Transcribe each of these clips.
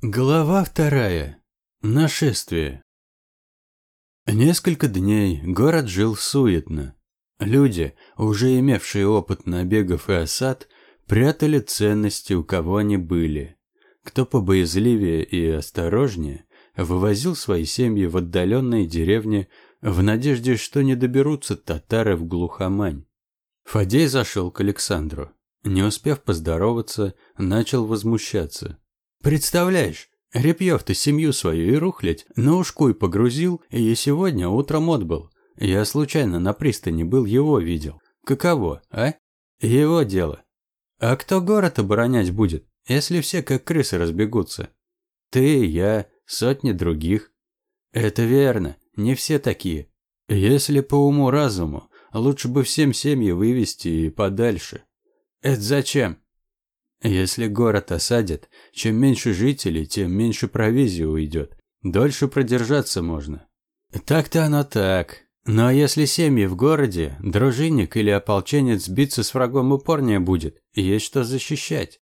Глава вторая. Нашествие. Несколько дней город жил суетно. Люди, уже имевшие опыт набегов и осад, прятали ценности, у кого они были. Кто побоязливее и осторожнее, вывозил свои семьи в отдаленные деревни в надежде, что не доберутся татары в глухомань. Фадей зашел к Александру. Не успев поздороваться, начал возмущаться. Представляешь, Репьев-то семью свою и рухлядь на ушку и погрузил, и сегодня утром отбыл. Я случайно на пристани был, его видел. Каково, а? Его дело. А кто город оборонять будет, если все как крысы разбегутся? Ты, я, сотни других. Это верно, не все такие. Если по уму-разуму, лучше бы всем семьи вывести и подальше. Это зачем? Если город осадят, чем меньше жителей, тем меньше провизии уйдет. Дольше продержаться можно. Так-то оно так. Но если семьи в городе, дружинник или ополченец биться с врагом упорнее будет, есть что защищать.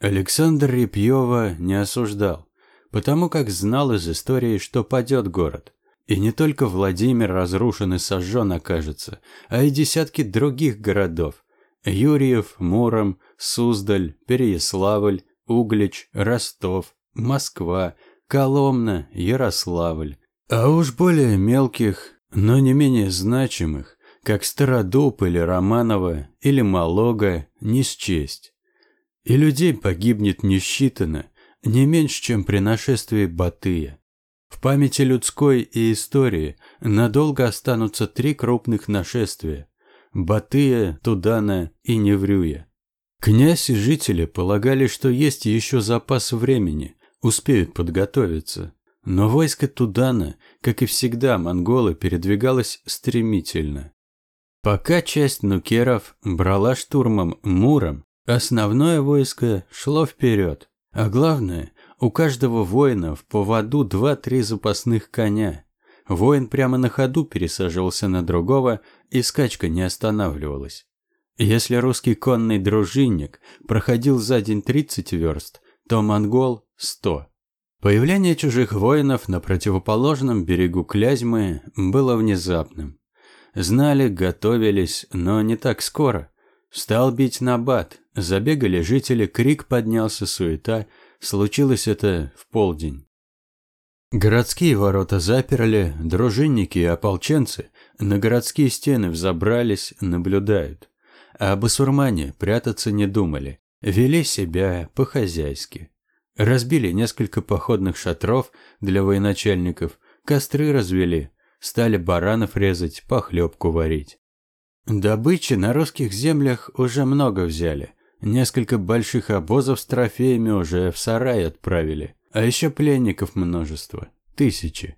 Александр Репьева не осуждал, потому как знал из истории, что падет город. И не только Владимир разрушен и сожжен окажется, а и десятки других городов. Юрьев, Муром, Суздаль, Переяславль, Углич, Ростов, Москва, Коломна, Ярославль. А уж более мелких, но не менее значимых, как Стародуб или Романово или Малога, не счесть. И людей погибнет несчитанно, не меньше, чем при нашествии Батыя. В памяти людской и истории надолго останутся три крупных нашествия – Батыя, Тудана и Неврюя. Князь и жители полагали, что есть еще запас времени, успеют подготовиться. Но войско Тудана, как и всегда, монголы передвигалось стремительно. Пока часть нукеров брала штурмом Муром, основное войско шло вперед. А главное, у каждого воина в поводу два-три запасных коня. Воин прямо на ходу пересаживался на другого, и скачка не останавливалась. Если русский конный дружинник проходил за день 30 верст, то монгол – 100. Появление чужих воинов на противоположном берегу Клязьмы было внезапным. Знали, готовились, но не так скоро. Стал бить набат, забегали жители, крик поднялся, суета. Случилось это в полдень. Городские ворота заперли, дружинники и ополченцы на городские стены взобрались, наблюдают а басурмане прятаться не думали, вели себя по-хозяйски. Разбили несколько походных шатров для военачальников, костры развели, стали баранов резать, похлебку варить. Добычи на русских землях уже много взяли. Несколько больших обозов с трофеями уже в сарай отправили, а еще пленников множество, тысячи.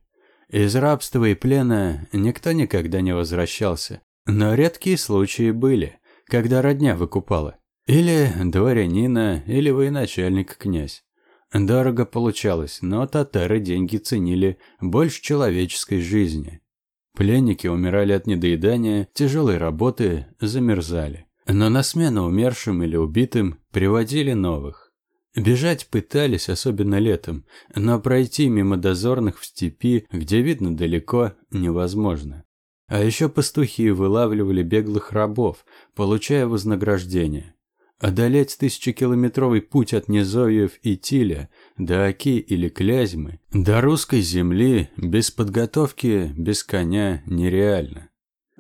Из рабства и плена никто никогда не возвращался, но редкие случаи были когда родня выкупала. Или дворянина, или военачальник князь. Дорого получалось, но татары деньги ценили больше человеческой жизни. Пленники умирали от недоедания, тяжелой работы, замерзали. Но на смену умершим или убитым приводили новых. Бежать пытались, особенно летом, но пройти мимо дозорных в степи, где видно далеко, невозможно. А еще пастухи вылавливали беглых рабов, получая вознаграждение. Одолеть тысячекилометровый путь от Низовьев и Тиля до Оки или Клязьмы, до русской земли, без подготовки, без коня нереально.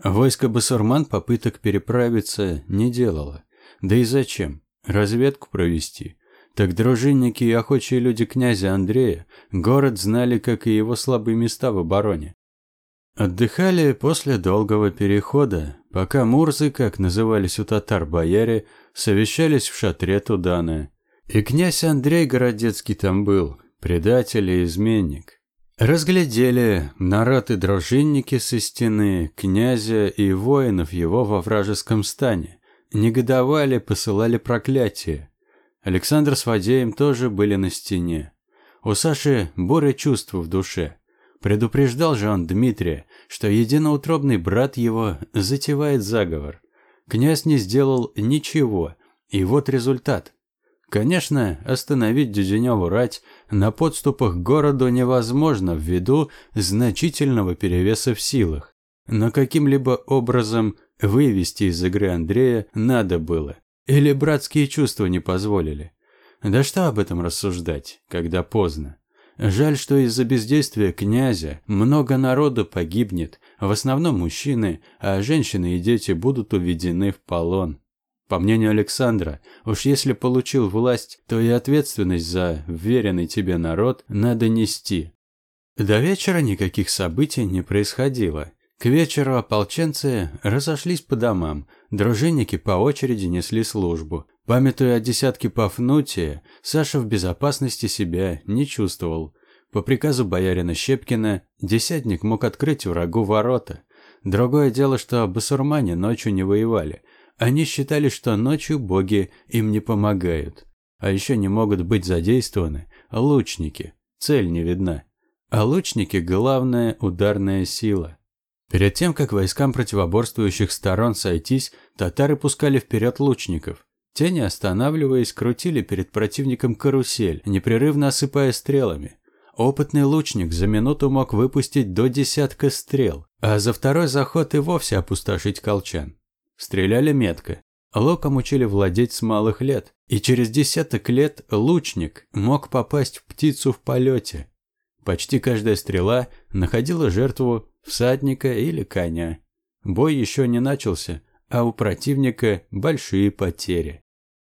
Войско басурман попыток переправиться не делало. Да и зачем? Разведку провести. Так дружинники и охочие люди князя Андрея город знали, как и его слабые места в обороне. Отдыхали после долгого перехода, пока мурзы, как назывались у татар бояре, совещались в шатре Тудана. И князь Андрей Городецкий там был, предатель и изменник. Разглядели народ и дружинники со стены, князя и воинов его во вражеском стане. Негодовали, посылали проклятия. Александр с Фадеем тоже были на стене. У Саши буря чувств в душе – Предупреждал же он Дмитрия, что единоутробный брат его затевает заговор. Князь не сделал ничего, и вот результат. Конечно, остановить Дюденеву рать на подступах к городу невозможно ввиду значительного перевеса в силах. Но каким-либо образом вывести из игры Андрея надо было. Или братские чувства не позволили. Да что об этом рассуждать, когда поздно. Жаль, что из-за бездействия князя много народу погибнет, в основном мужчины, а женщины и дети будут уведены в полон. По мнению Александра, уж если получил власть, то и ответственность за веренный тебе народ надо нести. До вечера никаких событий не происходило. К вечеру ополченцы разошлись по домам, дружинники по очереди несли службу. Памятуя о десятке Пафнутия, Саша в безопасности себя не чувствовал. По приказу боярина Щепкина десятник мог открыть врагу ворота. Другое дело, что басурмане ночью не воевали. Они считали, что ночью боги им не помогают. А еще не могут быть задействованы лучники. Цель не видна. А лучники – главная ударная сила. Перед тем, как войскам противоборствующих сторон сойтись, татары пускали вперед лучников. Те, не останавливаясь, крутили перед противником карусель, непрерывно осыпая стрелами. Опытный лучник за минуту мог выпустить до десятка стрел, а за второй заход и вовсе опустошить колчан. Стреляли метко. Локом учили владеть с малых лет, и через десяток лет лучник мог попасть в птицу в полете. Почти каждая стрела находила жертву всадника или коня. Бой еще не начался, а у противника большие потери.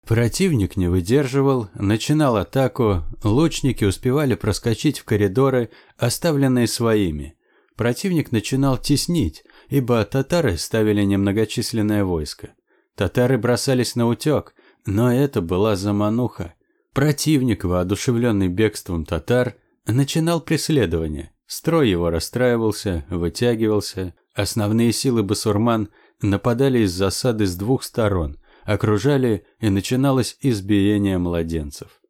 Противник не выдерживал, начинал атаку, лучники успевали проскочить в коридоры, оставленные своими. Противник начинал теснить, ибо татары ставили немногочисленное войско. Татары бросались на утек, но это была замануха. Противник, воодушевленный бегством татар, начинал преследование. Строй его расстраивался, вытягивался. Основные силы басурман нападали из засады с двух сторон – окружали, и начиналось избиение младенцев.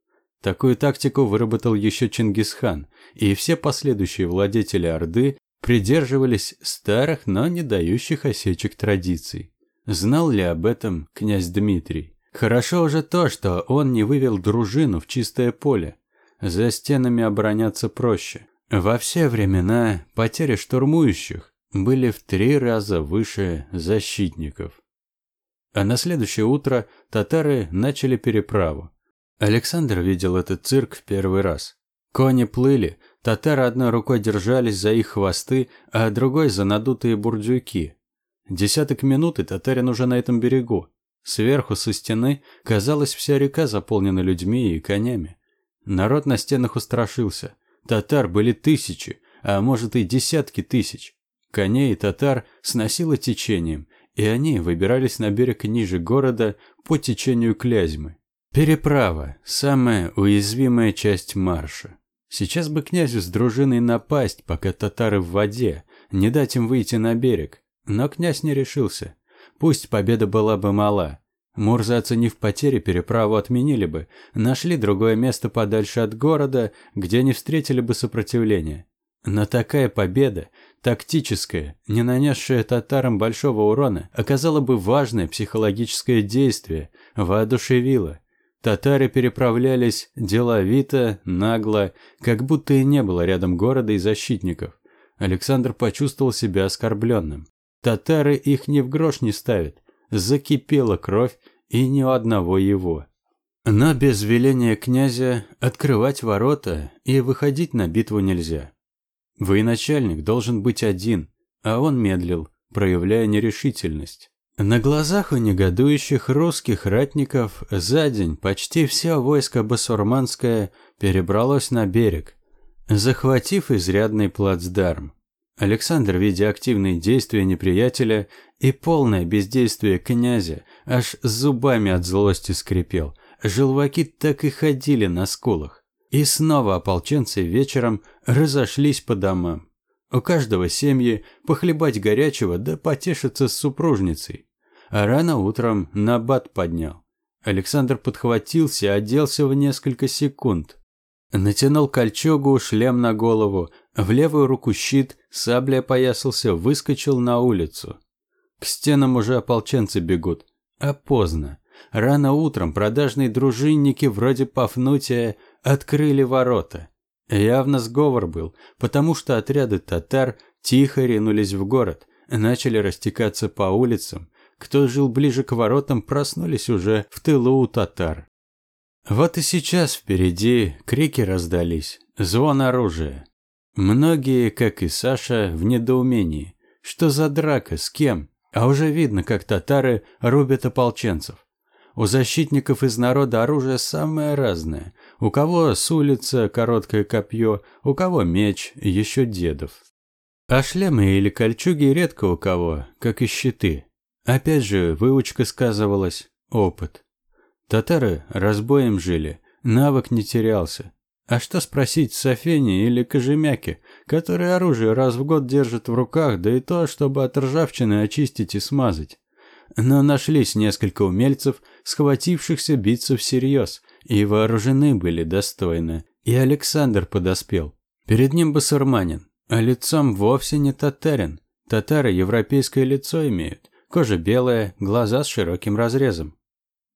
Такую тактику выработал еще Чингисхан, и все последующие владетели Орды придерживались старых, но не дающих осечек традиций. Знал ли об этом князь Дмитрий? Хорошо уже то, что он не вывел дружину в чистое поле. За стенами обороняться проще. Во все времена потери штурмующих были в три раза выше защитников. А на следующее утро татары начали переправу. Александр видел этот цирк в первый раз. Кони плыли, татары одной рукой держались за их хвосты, а другой за надутые бурдюки. Десяток минут, и татарин уже на этом берегу. Сверху со стены, казалось, вся река заполнена людьми и конями. Народ на стенах устрашился. Татар были тысячи, а может и десятки тысяч. Коней татар сносило течением, и они выбирались на берег ниже города по течению Клязьмы. Переправа – самая уязвимая часть марша. Сейчас бы князю с дружиной напасть, пока татары в воде, не дать им выйти на берег. Но князь не решился. Пусть победа была бы мала. Мурза, оценив потери, переправу отменили бы, нашли другое место подальше от города, где не встретили бы сопротивления. Но такая победа Тактическое, не нанесшее татарам большого урона, оказало бы важное психологическое действие, воодушевило. Татары переправлялись деловито, нагло, как будто и не было рядом города и защитников. Александр почувствовал себя оскорбленным. Татары их ни в грош не ставят. Закипела кровь, и ни у одного его. Но без веления князя открывать ворота и выходить на битву нельзя. Военачальник должен быть один, а он медлил, проявляя нерешительность. На глазах у негодующих русских ратников за день почти все войско басурманское перебралось на берег, захватив изрядный плацдарм. Александр, видя активные действия неприятеля и полное бездействие князя, аж зубами от злости скрипел. Желваки так и ходили на скулах. И снова ополченцы вечером разошлись по домам. У каждого семьи похлебать горячего да потешиться с супружницей. А рано утром набат поднял. Александр подхватился, оделся в несколько секунд. Натянул кольчугу, шлем на голову, в левую руку щит, саблей опоясался, выскочил на улицу. К стенам уже ополченцы бегут. А поздно. Рано утром продажные дружинники вроде Пафнутия открыли ворота. Явно сговор был, потому что отряды татар тихо ринулись в город, начали растекаться по улицам. Кто жил ближе к воротам, проснулись уже в тылу у татар. Вот и сейчас впереди крики раздались, звон оружия. Многие, как и Саша, в недоумении. Что за драка, с кем? А уже видно, как татары рубят ополченцев. У защитников из народа оружие самое разное. У кого с улицы короткое копье, у кого меч, еще дедов. А шлемы или кольчуги редко у кого, как и щиты. Опять же, выучка сказывалась, опыт. Татары разбоем жили, навык не терялся. А что спросить Софени или Кожемяки, которые оружие раз в год держат в руках, да и то, чтобы от ржавчины очистить и смазать? Но нашлись несколько умельцев, схватившихся биться всерьез, и вооружены были достойно. И Александр подоспел. Перед ним басурманин, а лицом вовсе не татарин. Татары европейское лицо имеют, кожа белая, глаза с широким разрезом.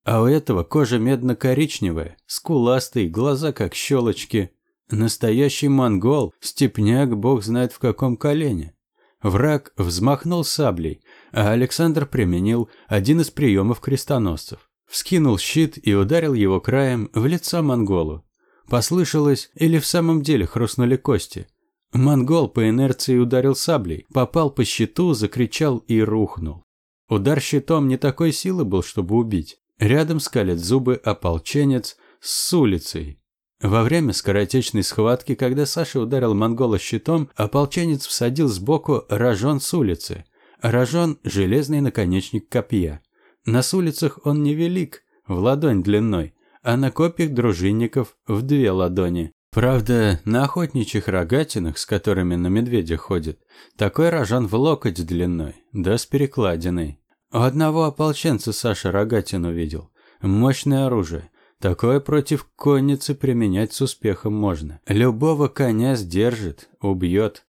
А у этого кожа медно-коричневая, скуластый, глаза как щелочки. Настоящий монгол, степняк, бог знает в каком колене. Враг взмахнул саблей, а Александр применил один из приемов крестоносцев. Вскинул щит и ударил его краем в лицо монголу. Послышалось, или в самом деле хрустнули кости. Монгол по инерции ударил саблей, попал по щиту, закричал и рухнул. Удар щитом не такой силы был, чтобы убить. Рядом скалит зубы ополченец с улицей. Во время скоротечной схватки, когда Саша ударил монгола щитом, ополченец всадил сбоку рожон с улицы. Рожон – железный наконечник копья. На с улицах он невелик, в ладонь длиной, а на копьях дружинников в две ладони. Правда, на охотничьих рогатинах, с которыми на медведя ходят, такой рожон в локоть длиной, да с перекладиной. У одного ополченца Саша рогатин увидел. Мощное оружие. Такое против конницы применять с успехом можно. Любого коня сдержит, убьет.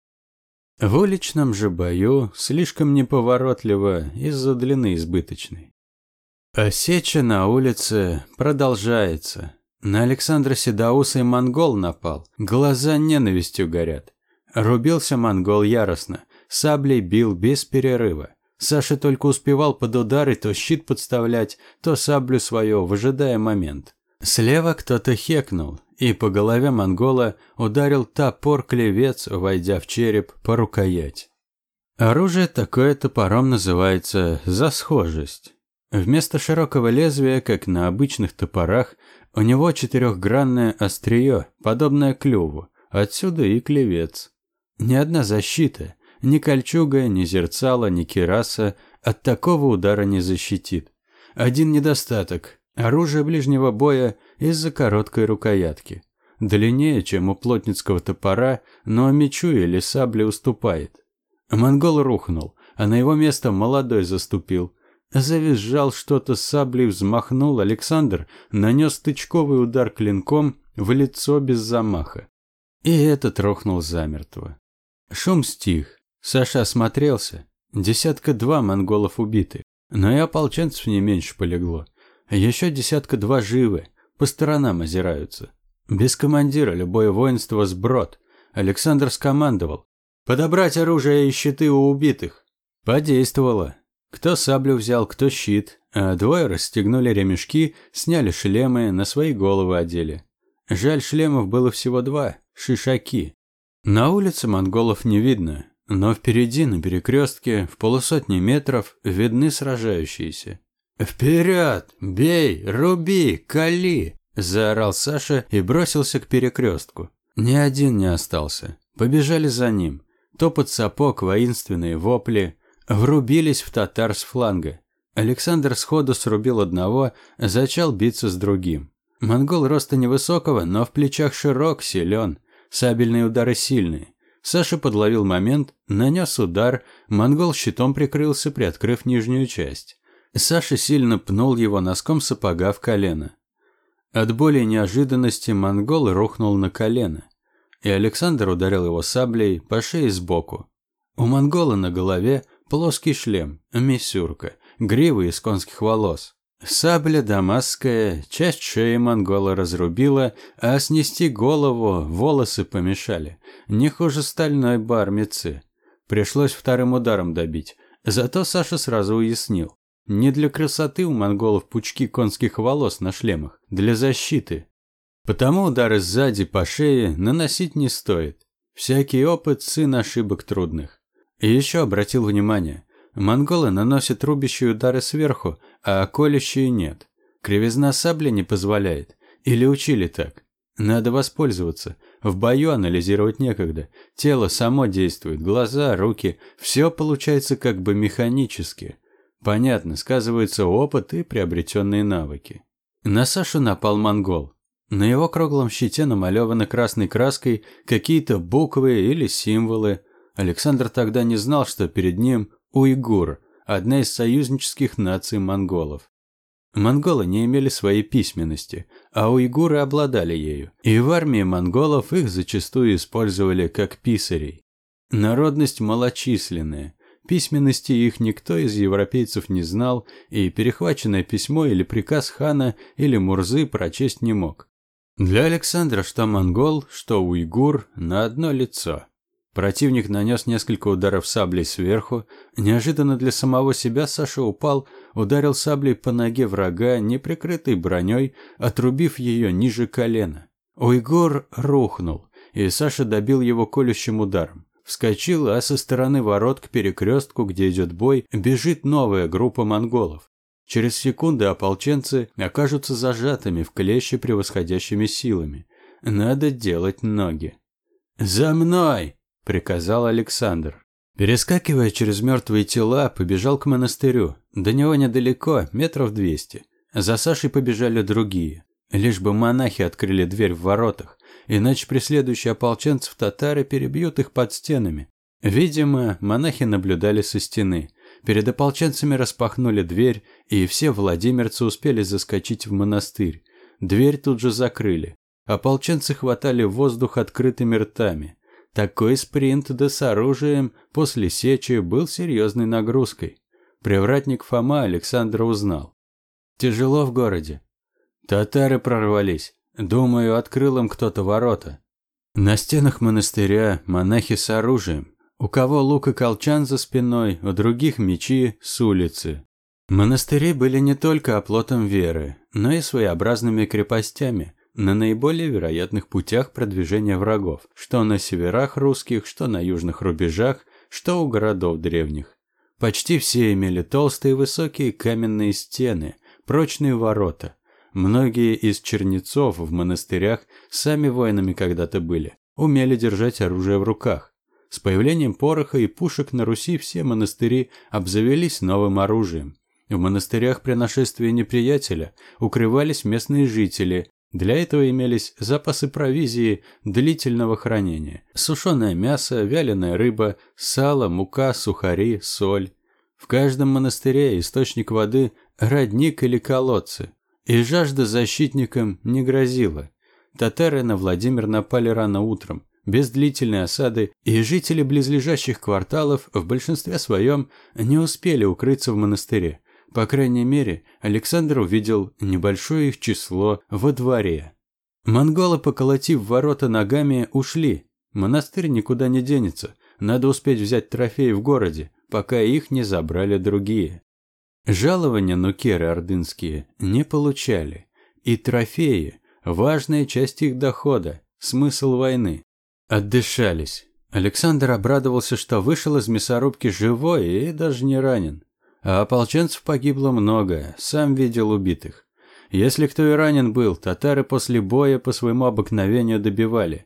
В уличном же бою слишком неповоротливо из-за длины избыточной. А сеча на улице продолжается. На Александра Седауса и монгол напал. Глаза ненавистью горят. Рубился монгол яростно. Саблей бил без перерыва. Саша только успевал под удары то щит подставлять, то саблю свою, выжидая момент. Слева кто-то хекнул, и по голове монгола ударил топор-клевец, войдя в череп по рукоять. Оружие такое топором называется «засхожесть». Вместо широкого лезвия, как на обычных топорах, у него четырехгранное острие, подобное клюву, отсюда и клевец. Ни одна защита, ни кольчуга, ни зерцало, ни кераса от такого удара не защитит. Один недостаток – оружие ближнего боя из-за короткой рукоятки. Длиннее, чем у плотницкого топора, но мечу или сабле уступает. Монгол рухнул, а на его место молодой заступил. Завизжал что-то саблей, взмахнул, Александр нанес тычковый удар клинком в лицо без замаха. И этот рухнул замертво. Шум стих. Саша осмотрелся. Десятка-два монголов убиты. Но и ополченцев не меньше полегло. Еще десятка-два живы. По сторонам озираются. Без командира любое воинство сброд. Александр скомандовал. «Подобрать оружие и щиты у убитых». Подействовало. Кто саблю взял, кто щит, а двое расстегнули ремешки, сняли шлемы, на свои головы одели. Жаль, шлемов было всего два, шишаки. На улице монголов не видно, но впереди, на перекрестке, в полусотни метров, видны сражающиеся. «Вперед! Бей! Руби! Кали!» – заорал Саша и бросился к перекрестку. Ни один не остался. Побежали за ним. Топот сапог, воинственные вопли. Врубились в татар с фланга. Александр сходу срубил одного, зачал биться с другим. Монгол роста невысокого, но в плечах широк, силен. Сабельные удары сильные. Саша подловил момент, нанес удар, монгол щитом прикрылся, приоткрыв нижнюю часть. Саша сильно пнул его носком сапога в колено. От боли и неожиданности монгол рухнул на колено, и Александр ударил его саблей по шее сбоку. У монгола на голове плоский шлем, миссюрка, гривы из конских волос. Сабля дамасская, часть шеи монгола разрубила, а снести голову волосы помешали. Не хуже стальной бармицы. Пришлось вторым ударом добить. Зато Саша сразу уяснил. Не для красоты у монголов пучки конских волос на шлемах, для защиты. Потому удары сзади по шее наносить не стоит. Всякий опыт – сын ошибок трудных. И еще обратил внимание. Монголы наносят рубящие удары сверху, а колющие нет. Кривизна сабли не позволяет. Или учили так. Надо воспользоваться. В бою анализировать некогда. Тело само действует, глаза, руки. Все получается как бы механически. Понятно, сказывается опыт и приобретенные навыки. На Сашу напал монгол. На его круглом щите намалеваны красной краской какие-то буквы или символы. Александр тогда не знал, что перед ним уйгур, одна из союзнических наций монголов. Монголы не имели своей письменности, а уйгуры обладали ею, и в армии монголов их зачастую использовали как писарей. Народность малочисленная, письменности их никто из европейцев не знал, и перехваченное письмо или приказ хана или Мурзы прочесть не мог. Для Александра что монгол, что уйгур на одно лицо. Противник нанес несколько ударов саблей сверху. Неожиданно для самого себя Саша упал, ударил саблей по ноге врага, не прикрытой броней, отрубив ее ниже колена. Уйгур рухнул, и Саша добил его колющим ударом. Вскочил, а со стороны ворот к перекрестку, где идет бой, бежит новая группа монголов. Через секунды ополченцы окажутся зажатыми в клеще превосходящими силами. Надо делать ноги. «За мной!» Приказал Александр. Перескакивая через мертвые тела, побежал к монастырю. До него недалеко, метров двести. За Сашей побежали другие. Лишь бы монахи открыли дверь в воротах, иначе преследующие ополченцев татары перебьют их под стенами. Видимо, монахи наблюдали со стены. Перед ополченцами распахнули дверь, и все владимирцы успели заскочить в монастырь. Дверь тут же закрыли. Ополченцы хватали воздух открытыми ртами. Такой спринт да с оружием после сечи был серьезной нагрузкой. Привратник Фома Александра узнал. Тяжело в городе. Татары прорвались. Думаю, открыл им кто-то ворота. На стенах монастыря монахи с оружием. У кого лук и колчан за спиной, у других мечи с улицы. Монастыри были не только оплотом веры, но и своеобразными крепостями, на наиболее вероятных путях продвижения врагов, что на северах русских, что на южных рубежах, что у городов древних. Почти все имели толстые высокие каменные стены, прочные ворота. Многие из чернецов в монастырях сами воинами когда-то были, умели держать оружие в руках. С появлением пороха и пушек на Руси все монастыри обзавелись новым оружием. В монастырях при нашествии неприятеля укрывались местные жители, для этого имелись запасы провизии длительного хранения. Сушеное мясо, вяленая рыба, сало, мука, сухари, соль. В каждом монастыре источник воды – родник или колодцы. И жажда защитникам не грозила. Татары на Владимир напали рано утром, без длительной осады, и жители близлежащих кварталов в большинстве своем не успели укрыться в монастыре. По крайней мере, Александр увидел небольшое их число во дворе. Монголы, поколотив ворота ногами, ушли. Монастырь никуда не денется. Надо успеть взять трофеи в городе, пока их не забрали другие. Жалования нукеры ордынские не получали. И трофеи – важная часть их дохода, смысл войны. Отдышались. Александр обрадовался, что вышел из мясорубки живой и даже не ранен. А ополченцев погибло много, сам видел убитых. Если кто и ранен был, татары после боя по своему обыкновению добивали.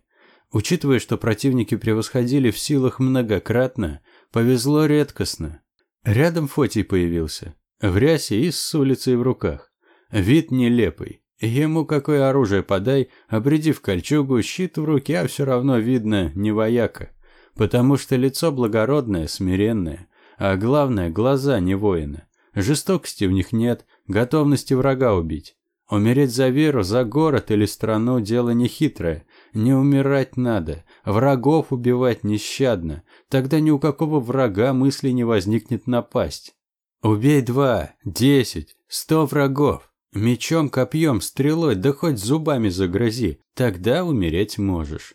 Учитывая, что противники превосходили в силах многократно, повезло редкостно. Рядом Фотий появился, в рясе и с улицей в руках. Вид нелепый. Ему какое оружие подай, обредив кольчугу, щит в руке, а все равно видно не вояка. Потому что лицо благородное, смиренное. А главное, глаза не воина. Жестокости в них нет, готовности врага убить. Умереть за веру, за город или страну – дело нехитрое. Не умирать надо, врагов убивать нещадно. Тогда ни у какого врага мысли не возникнет напасть. Убей два, десять, сто врагов. Мечом, копьем, стрелой, да хоть зубами загрози. Тогда умереть можешь.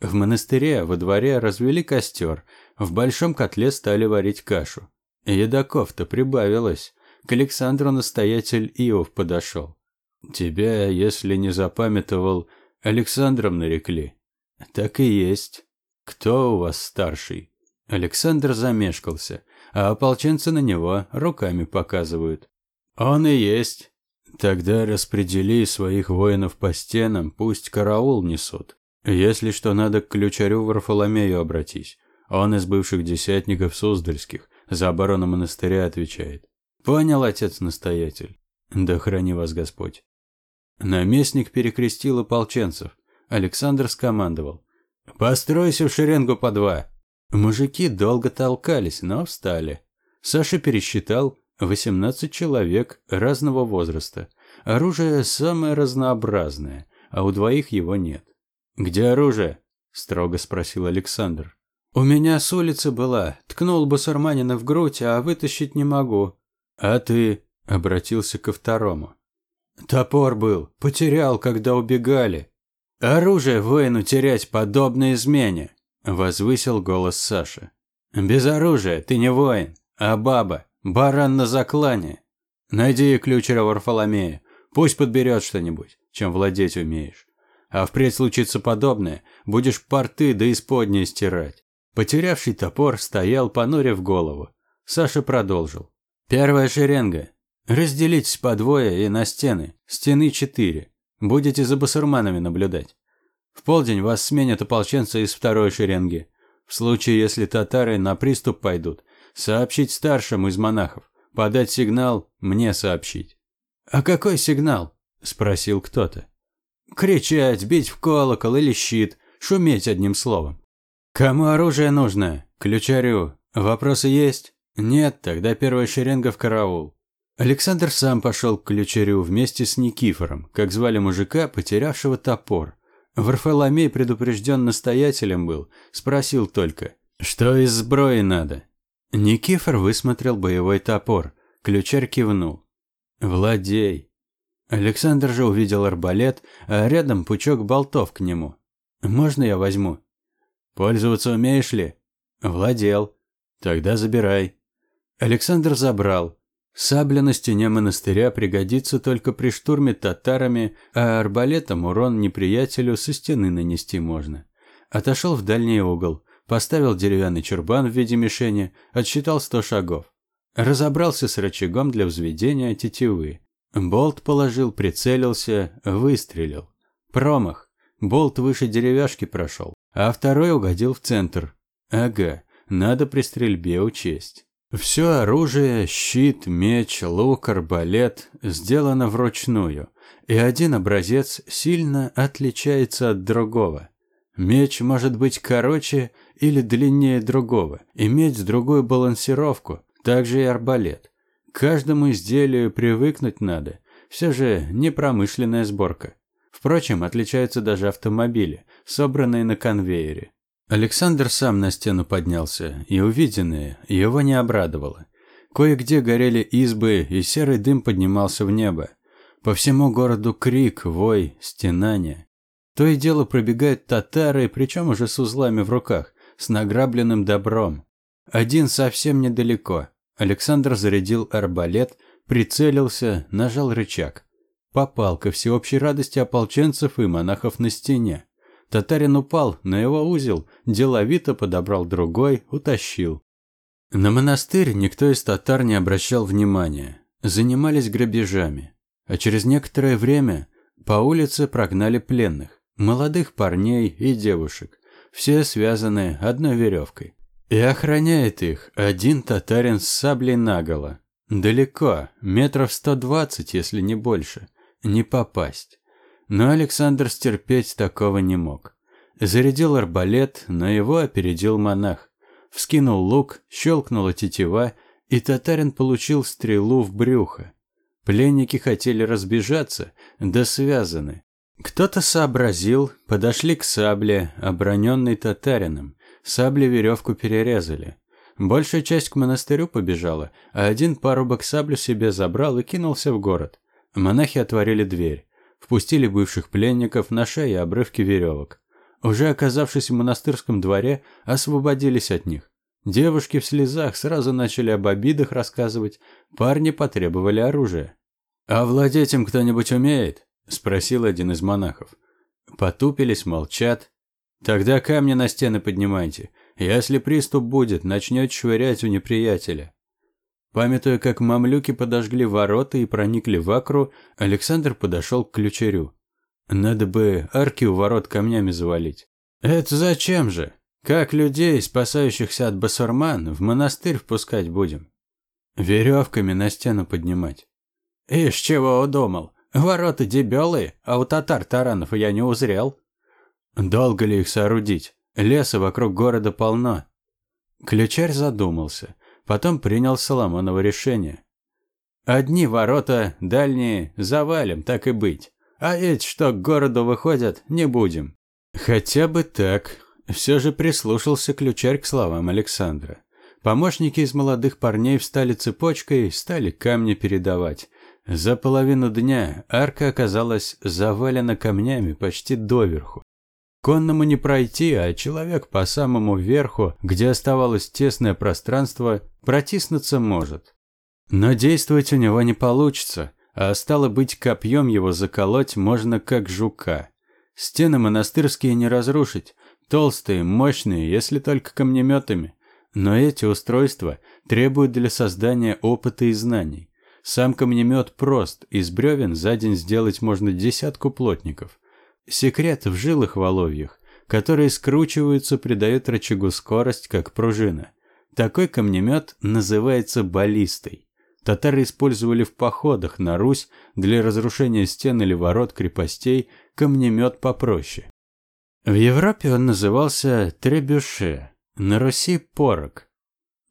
В монастыре во дворе развели костер. В большом котле стали варить кашу. Едоков-то прибавилось. К Александру настоятель Иов подошел. Тебя, если не запамятовал, Александром нарекли. Так и есть. Кто у вас старший? Александр замешкался, а ополченцы на него руками показывают. Он и есть. Тогда распредели своих воинов по стенам, пусть караул несут. Если что надо, к ключарю Варфоломею обратись. Он из бывших десятников Суздальских, за оборону монастыря отвечает. Понял, отец-настоятель. Да храни вас Господь. Наместник перекрестил ополченцев. Александр скомандовал. «Постройся в шеренгу по два». Мужики долго толкались, но встали. Саша пересчитал 18 человек разного возраста. Оружие самое разнообразное, а у двоих его нет. «Где оружие?» – строго спросил Александр. «У меня с улицы была. Ткнул басурманина в грудь, а вытащить не могу». «А ты?» – обратился ко второму. «Топор был. Потерял, когда убегали». «Оружие воину терять подобно измене», – возвысил голос Саши. «Без оружия ты не воин, а баба, баран на заклане. Найди ключера Варфоломея, пусть подберет что-нибудь, чем владеть умеешь. А впредь случится подобное, будешь порты да исподнее стирать. Потерявший топор стоял, понурив голову. Саша продолжил. «Первая шеренга. Разделитесь по двое и на стены. Стены четыре. Будете за басурманами наблюдать. В полдень вас сменят ополченцы из второй шеренги. В случае, если татары на приступ пойдут, сообщить старшему из монахов. Подать сигнал, мне сообщить». «А какой сигнал?» – спросил кто-то. «Кричать, бить в колокол или щит, шуметь одним словом. «Кому оружие нужно? Ключарю. Вопросы есть?» «Нет, тогда первая шеренга в караул». Александр сам пошел к ключарю вместе с Никифором, как звали мужика, потерявшего топор. Варфоломей предупрежден настоятелем был, спросил только, что из сброи надо. Никифор высмотрел боевой топор, ключарь кивнул. «Владей». Александр же увидел арбалет, а рядом пучок болтов к нему. «Можно я возьму?» Пользоваться умеешь ли? Владел. Тогда забирай. Александр забрал. Сабля на стене монастыря пригодится только при штурме татарами, а арбалетом урон неприятелю со стены нанести можно. Отошел в дальний угол, поставил деревянный чурбан в виде мишени, отсчитал сто шагов. Разобрался с рычагом для взведения тетивы. Болт положил, прицелился, выстрелил. Промах. Болт выше деревяшки прошел а второй угодил в центр. Ага, надо при стрельбе учесть. Все оружие, щит, меч, лук, арбалет сделано вручную, и один образец сильно отличается от другого. Меч может быть короче или длиннее другого, иметь другую балансировку, также и арбалет. К каждому изделию привыкнуть надо, все же не промышленная сборка. Впрочем, отличаются даже автомобили, собранные на конвейере. Александр сам на стену поднялся, и увиденное его не обрадовало. Кое-где горели избы, и серый дым поднимался в небо. По всему городу крик, вой, стенание. То и дело пробегают татары, причем уже с узлами в руках, с награбленным добром. Один совсем недалеко. Александр зарядил арбалет, прицелился, нажал рычаг. Попал ко всеобщей радости ополченцев и монахов на стене. Татарин упал на его узел, деловито подобрал другой, утащил. На монастырь никто из татар не обращал внимания. Занимались грабежами. А через некоторое время по улице прогнали пленных. Молодых парней и девушек. Все связаны одной веревкой. И охраняет их один татарин с саблей наголо. Далеко, метров сто двадцать, если не больше. Не попасть. Но Александр стерпеть такого не мог. Зарядил арбалет, но его опередил монах. Вскинул лук, щелкнула тетива, и татарин получил стрелу в брюхо. Пленники хотели разбежаться, да связаны. Кто-то сообразил, подошли к сабле, оброненной татарином. Сабли веревку перерезали. Большая часть к монастырю побежала, а один парубок саблю себе забрал и кинулся в город. Монахи отворили дверь, впустили бывших пленников на шеи обрывки веревок. Уже оказавшись в монастырском дворе, освободились от них. Девушки в слезах сразу начали об обидах рассказывать, парни потребовали оружия. «А владеть им кто-нибудь умеет?» – спросил один из монахов. Потупились, молчат. «Тогда камни на стены поднимайте. Если приступ будет, начнете швырять у неприятеля». Памятуя, как мамлюки подожгли ворота и проникли в акру, Александр подошел к ключарю. «Надо бы арки у ворот камнями завалить». «Это зачем же? Как людей, спасающихся от басурман, в монастырь впускать будем?» «Веревками на стену поднимать». «Ишь, чего удумал? Ворота дебелые, а у татар таранов я не узрел». «Долго ли их соорудить? Леса вокруг города полно». Ключарь задумался, потом принял Соломоново решение. «Одни ворота, дальние, завалим, так и быть. А эти, что к городу выходят, не будем». «Хотя бы так», все же прислушался ключарь к словам Александра. Помощники из молодых парней встали цепочкой, стали камни передавать. За половину дня арка оказалась завалена камнями почти доверху. Конному не пройти, а человек по самому верху, где оставалось тесное пространство, протиснуться может. Но действовать у него не получится, а стало быть, копьем его заколоть можно как жука. Стены монастырские не разрушить, толстые, мощные, если только камнеметами. Но эти устройства требуют для создания опыта и знаний. Сам камнемет прост, из бревен за день сделать можно десятку плотников. Секрет в жилах воловьих, которые скручиваются, придают рычагу скорость, как пружина. Такой камнемет называется баллистой. Татары использовали в походах на Русь для разрушения стен или ворот крепостей камнемет попроще. В Европе он назывался требюше, на Руси порок.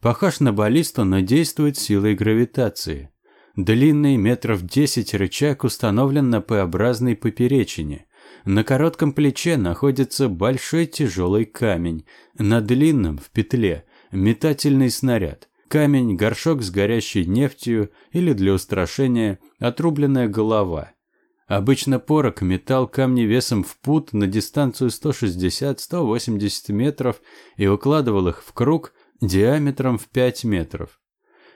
Похож на баллисту, но действует силой гравитации. Длинный метров десять рычаг установлен на П-образной поперечине. На коротком плече находится большой тяжелый камень, на длинном, в петле, метательный снаряд. Камень, горшок с горящей нефтью или для устрашения отрубленная голова. Обычно порок метал камни весом в пут на дистанцию 160-180 метров и укладывал их в круг диаметром в 5 метров.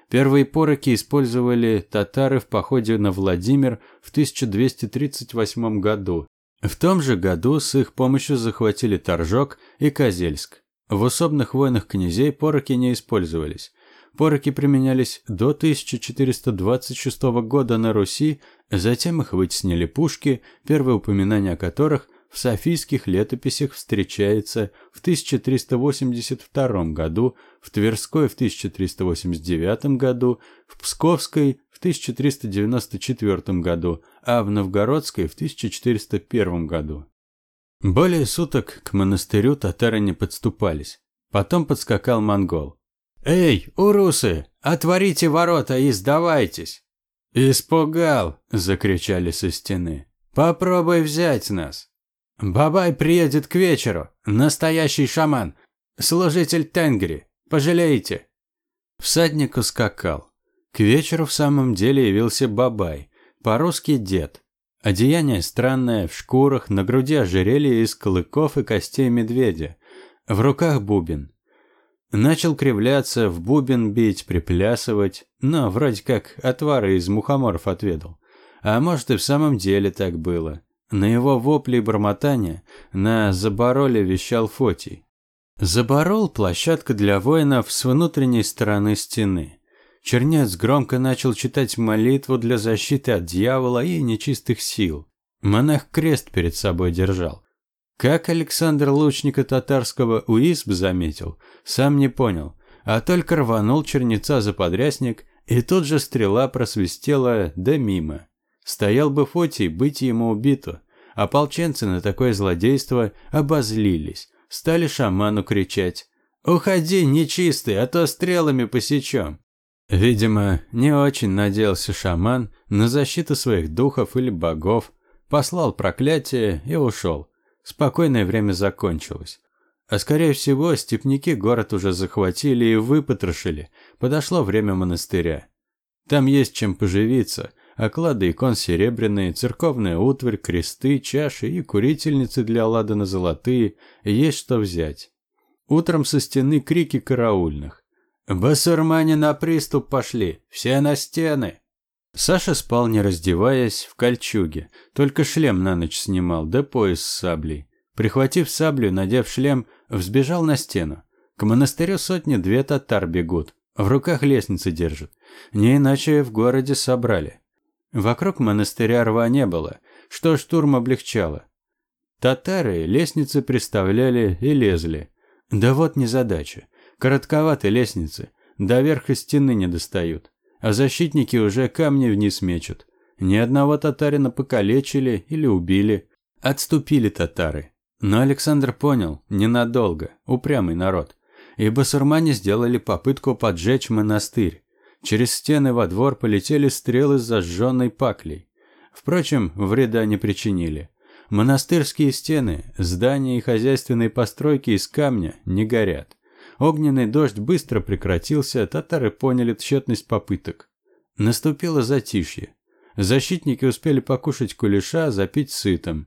Первые пороки использовали татары в походе на Владимир в 1238 году. В том же году с их помощью захватили Торжок и Козельск. В особных войнах князей пороки не использовались. Пороки применялись до 1426 года на Руси, затем их вытеснили пушки, первое упоминание о которых в софийских летописях встречается в 1382 году, в Тверской в 1389 году, в Псковской в 1394 году, а в Новгородской в 1401 году. Более суток к монастырю татары не подступались. Потом подскакал монгол. «Эй, урусы, отворите ворота и сдавайтесь!» «Испугал!» – закричали со стены. «Попробуй взять нас!» Бабай приедет к вечеру. Настоящий шаман. Служитель Тенгри. Пожалеете. Всадник ускакал. К вечеру в самом деле явился Бабай. По-русски дед. Одеяние странное, в шкурах, на груди ожерелье из клыков и костей медведя. В руках бубен. Начал кривляться, в бубен бить, приплясывать, но вроде как отвары из мухоморов отведал. А может и в самом деле так было. На его вопли и бормотания на Забороле вещал Фотий. Заборол – площадка для воинов с внутренней стороны стены. Чернец громко начал читать молитву для защиты от дьявола и нечистых сил. Монах крест перед собой держал. Как Александр Лучника Татарского у изб заметил, сам не понял, а только рванул чернеца за подрясник, и тут же стрела просвистела да мимо. Стоял бы Фотий, быть ему убиту. Ополченцы на такое злодейство обозлились, стали шаману кричать «Уходи, нечистый, а то стрелами посечем». Видимо, не очень надеялся шаман на защиту своих духов или богов, послал проклятие и ушел. Спокойное время закончилось. А скорее всего, степняки город уже захватили и выпотрошили. Подошло время монастыря. Там есть чем поживиться. Оклады икон серебряные, церковная утварь, кресты, чаши и курительницы для ладана золотые. Есть что взять. Утром со стены крики караульных. «Басурмане на приступ пошли! Все на стены!» Саша спал, не раздеваясь, в кольчуге. Только шлем на ночь снимал, да пояс с саблей. Прихватив саблю, надев шлем, взбежал на стену. К монастырю сотни-две татар бегут. В руках лестницы держат. Не иначе в городе собрали. Вокруг монастыря рва не было, что штурм облегчало. Татары лестницы приставляли и лезли. Да вот незадача. Коротковаты лестницы, до верха стены не достают. А защитники уже камни вниз мечут. Ни одного татарина покалечили или убили. Отступили татары. Но Александр понял, ненадолго, упрямый народ. И басурмане сделали попытку поджечь монастырь. Через стены во двор полетели стрелы с зажженной паклей. Впрочем, вреда не причинили. Монастырские стены, здания и хозяйственные постройки из камня не горят. Огненный дождь быстро прекратился, татары поняли тщетность попыток. Наступило затишье. Защитники успели покушать кулеша, запить сытом.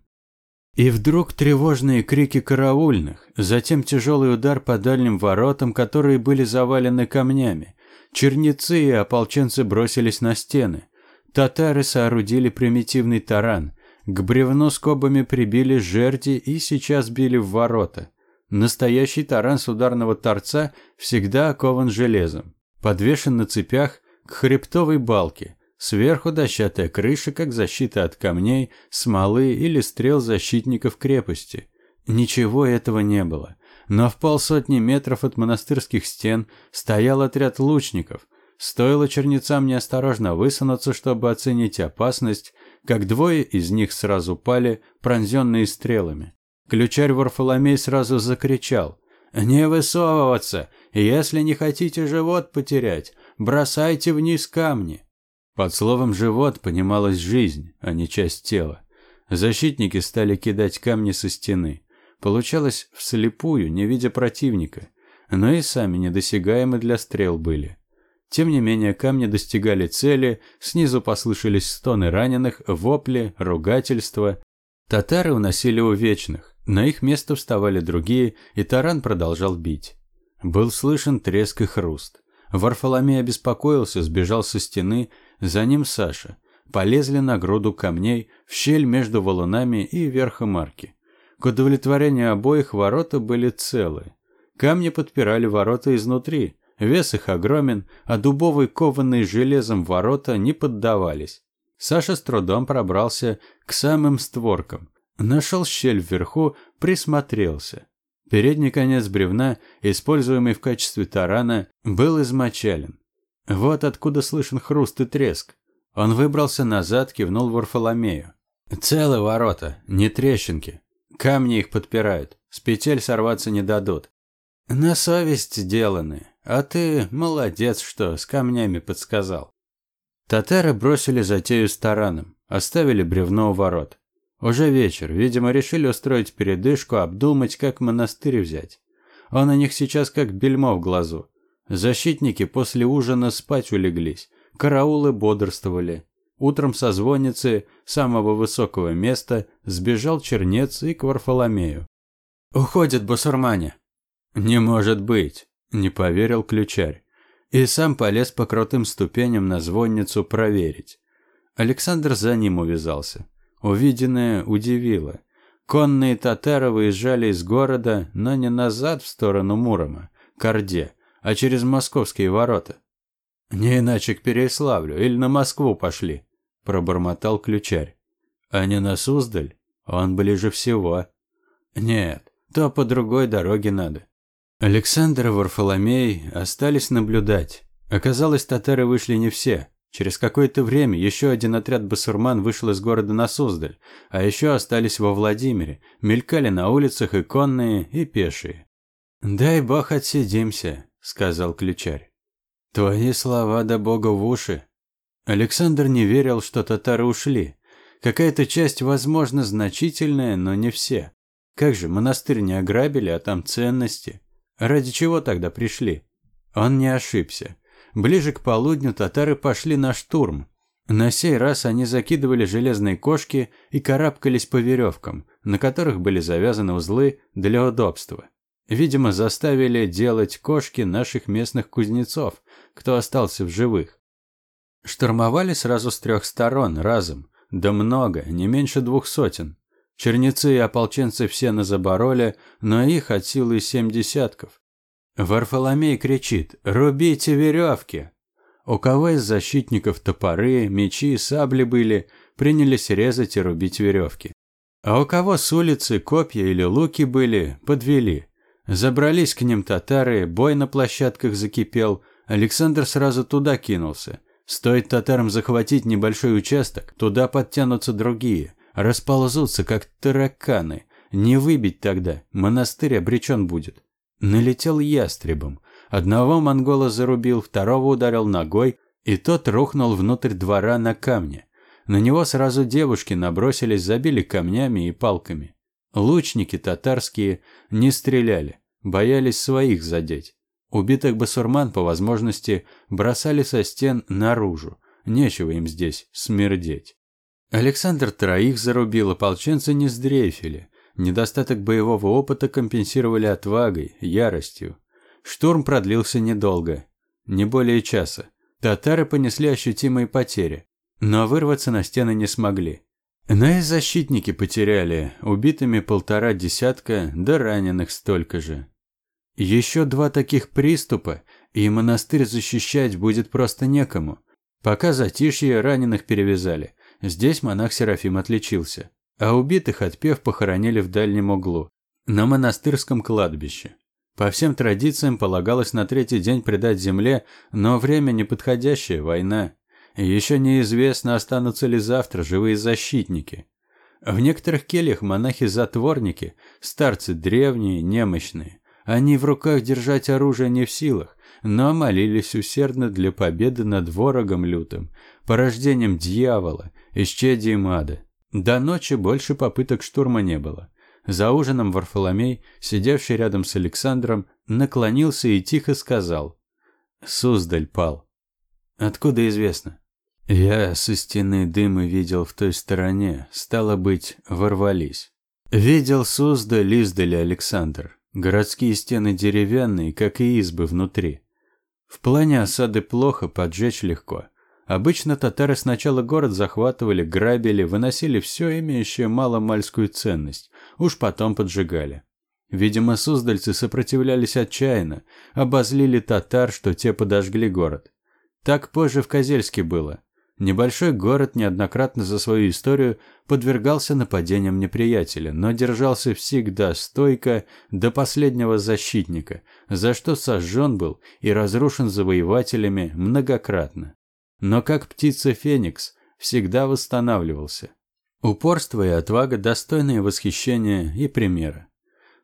И вдруг тревожные крики караульных, затем тяжелый удар по дальним воротам, которые были завалены камнями. Черницы и ополченцы бросились на стены. Татары соорудили примитивный таран. К бревну скобами прибили жерди и сейчас били в ворота. Настоящий таран с ударного торца всегда окован железом. Подвешен на цепях к хребтовой балке. Сверху дощатая крыша, как защита от камней, смолы или стрел защитников крепости. Ничего этого не было но в полсотни метров от монастырских стен стоял отряд лучников. Стоило чернецам неосторожно высунуться, чтобы оценить опасность, как двое из них сразу пали, пронзенные стрелами. Ключарь Варфоломей сразу закричал. «Не высовываться! Если не хотите живот потерять, бросайте вниз камни!» Под словом «живот» понималась жизнь, а не часть тела. Защитники стали кидать камни со стены. Получалось вслепую, не видя противника, но и сами недосягаемы для стрел были. Тем не менее, камни достигали цели, снизу послышались стоны раненых, вопли, ругательства. Татары уносили увечных, на их место вставали другие, и таран продолжал бить. Был слышен треск и хруст. Варфоломей обеспокоился, сбежал со стены, за ним Саша. Полезли на груду камней в щель между валунами и верхом арки. К удовлетворению обоих ворота были целы. Камни подпирали ворота изнутри, вес их огромен, а дубовые кованые железом ворота не поддавались. Саша с трудом пробрался к самым створкам. Нашел щель вверху, присмотрелся. Передний конец бревна, используемый в качестве тарана, был измочален. Вот откуда слышен хруст и треск. Он выбрался назад, кивнул Варфоломею. «Целы ворота, не трещинки. Камни их подпирают, с петель сорваться не дадут. На совесть сделаны, а ты молодец, что с камнями подсказал. Татары бросили затею с тараном, оставили бревно у ворот. Уже вечер, видимо, решили устроить передышку, обдумать, как монастырь взять. Он у них сейчас как бельмо в глазу. Защитники после ужина спать улеглись, караулы бодрствовали. Утром со звонницы самого высокого места сбежал чернец и к Варфоломею. «Уходят басурмане!» «Не может быть!» – не поверил ключарь. И сам полез по крутым ступеням на звонницу проверить. Александр за ним увязался. Увиденное удивило. Конные татары выезжали из города, но не назад в сторону Мурома, к Орде, а через московские ворота. «Не иначе к Переславлю или на Москву пошли», – пробормотал ключарь. «А не на Суздаль? Он ближе всего». «Нет, то по другой дороге надо». Александр и Варфоломей остались наблюдать. Оказалось, татары вышли не все. Через какое-то время еще один отряд басурман вышел из города на Суздаль, а еще остались во Владимире, мелькали на улицах и конные, и пешие. «Дай бог отсидимся», – сказал ключарь. Твои слова до бога в уши. Александр не верил, что татары ушли. Какая-то часть, возможно, значительная, но не все. Как же, монастырь не ограбили, а там ценности. Ради чего тогда пришли? Он не ошибся. Ближе к полудню татары пошли на штурм. На сей раз они закидывали железные кошки и карабкались по веревкам, на которых были завязаны узлы для удобства. Видимо, заставили делать кошки наших местных кузнецов, кто остался в живых. Штурмовали сразу с трех сторон, разом. Да много, не меньше двух сотен. Черницы и ополченцы все на забороле, но их от силы семь десятков. Варфоломей кричит «Рубите веревки!». У кого из защитников топоры, мечи, сабли были, принялись резать и рубить веревки. А у кого с улицы копья или луки были, подвели. Забрались к ним татары, бой на площадках закипел, Александр сразу туда кинулся. Стоит татарам захватить небольшой участок, туда подтянутся другие, расползутся, как тараканы. Не выбить тогда, монастырь обречен будет. Налетел ястребом. Одного монгола зарубил, второго ударил ногой, и тот рухнул внутрь двора на камне. На него сразу девушки набросились, забили камнями и палками. Лучники татарские не стреляли, боялись своих задеть. Убитых басурман по возможности бросали со стен наружу. Нечего им здесь смердеть. Александр троих зарубил, ополченцы не сдрейфили. Недостаток боевого опыта компенсировали отвагой, яростью. Штурм продлился недолго, не более часа. Татары понесли ощутимые потери, но вырваться на стены не смогли. Но и защитники потеряли, убитыми полтора десятка, да раненых столько же. Еще два таких приступа, и монастырь защищать будет просто некому. Пока затишье раненых перевязали. Здесь монах Серафим отличился. А убитых, отпев, похоронили в дальнем углу, на монастырском кладбище. По всем традициям полагалось на третий день предать земле, но время неподходящее, война. еще неизвестно, останутся ли завтра живые защитники. В некоторых кельях монахи-затворники, старцы древние, немощные. Они в руках держать оружие не в силах, но молились усердно для победы над ворогом лютым, порождением дьявола, исчадием ада. До ночи больше попыток штурма не было. За ужином Варфоломей, сидевший рядом с Александром, наклонился и тихо сказал. «Суздаль пал». «Откуда известно?» «Я со стены дымы видел в той стороне, стало быть, ворвались». «Видел Суздаль издали Александр. Городские стены деревянные, как и избы внутри. В плане осады плохо, поджечь легко. Обычно татары сначала город захватывали, грабили, выносили все имеющее маломальскую ценность, уж потом поджигали. Видимо, суздальцы сопротивлялись отчаянно, обозлили татар, что те подожгли город. Так позже в Козельске было. Небольшой город неоднократно за свою историю подвергался нападениям неприятеля, но держался всегда стойко до последнего защитника, за что сожжен был и разрушен завоевателями многократно. Но как птица Феникс всегда восстанавливался. Упорство и отвага достойные восхищения и примера.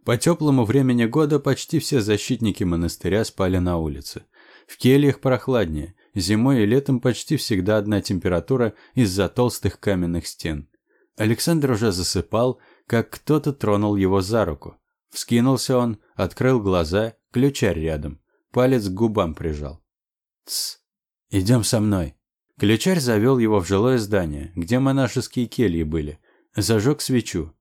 По теплому времени года почти все защитники монастыря спали на улице. В кельях прохладнее, Зимой и летом почти всегда одна температура из-за толстых каменных стен. Александр уже засыпал, как кто-то тронул его за руку. Вскинулся он, открыл глаза, ключарь рядом. Палец к губам прижал. «Тсс, идем со мной». Ключарь завел его в жилое здание, где монашеские кельи были. Зажег свечу.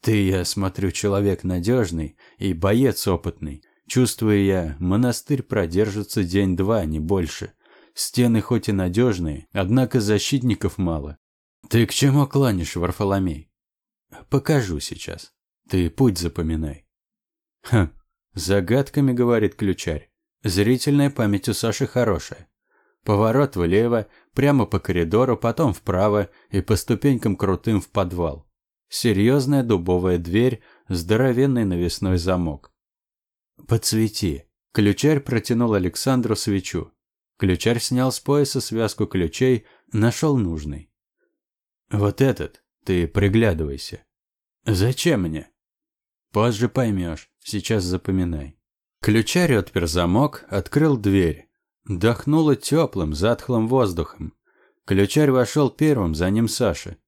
«Ты, я смотрю, человек надежный и боец опытный. Чувствую я, монастырь продержится день-два, не больше. Стены хоть и надежные, однако защитников мало. Ты к чему кланишь, Варфоломей? Покажу сейчас. Ты путь запоминай. Хм, загадками, говорит ключарь. Зрительная память у Саши хорошая. Поворот влево, прямо по коридору, потом вправо и по ступенькам крутым в подвал. Серьезная дубовая дверь, здоровенный навесной замок. «Подсвети». Ключарь протянул Александру свечу. Ключарь снял с пояса связку ключей, нашел нужный. «Вот этот, ты приглядывайся». «Зачем мне?» «Позже поймешь, сейчас запоминай». Ключарь отпер замок, открыл дверь. Дохнуло теплым, затхлым воздухом. Ключарь вошел первым, за ним Саша.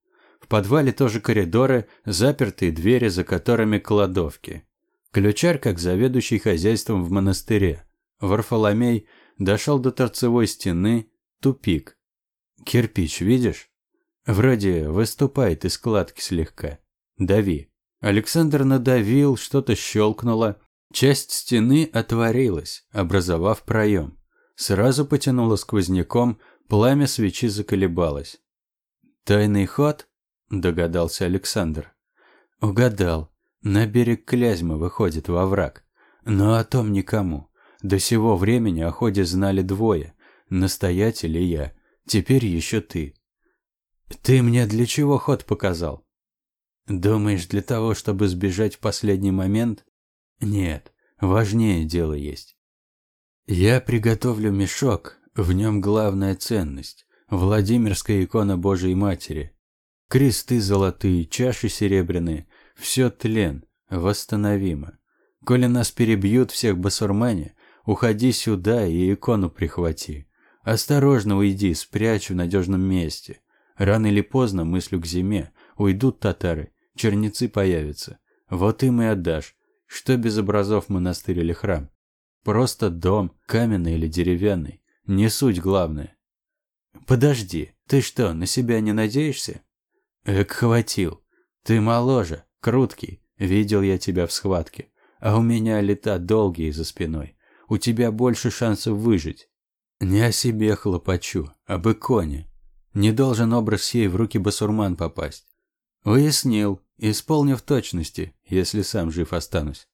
В подвале тоже коридоры, запертые двери, за которыми кладовки. Ключарь, как заведующий хозяйством в монастыре. Варфоломей дошел до торцевой стены, тупик. Кирпич, видишь? Вроде выступает из складки слегка. Дави. Александр надавил, что-то щелкнуло. Часть стены отворилась, образовав проем. Сразу потянуло сквозняком, пламя свечи заколебалось. «Тайный ход?» – догадался Александр. «Угадал. На берег Клязьмы выходит во враг. Но о том никому. До сего времени о ходе знали двое. Настоятель и я. Теперь еще ты. Ты мне для чего ход показал? Думаешь, для того, чтобы сбежать в последний момент? Нет, важнее дело есть. Я приготовлю мешок, в нем главная ценность. Владимирская икона Божией Матери. Кресты золотые, чаши серебряные, все тлен, восстановимо. Коли нас перебьют всех басурмане, уходи сюда и икону прихвати. Осторожно уйди, спрячь в надежном месте. Рано или поздно, мыслю к зиме, уйдут татары, черницы появятся. Вот им и отдашь. Что без образов монастырь или храм? Просто дом, каменный или деревянный. Не суть главное. Подожди, ты что, на себя не надеешься? Эк, хватил. Ты моложе, круткий. Видел я тебя в схватке. А у меня лета долгие за спиной. У тебя больше шансов выжить. Не о себе хлопочу, об иконе. Не должен образ сей в руки басурман попасть. Уяснил, исполню в точности, если сам жив останусь.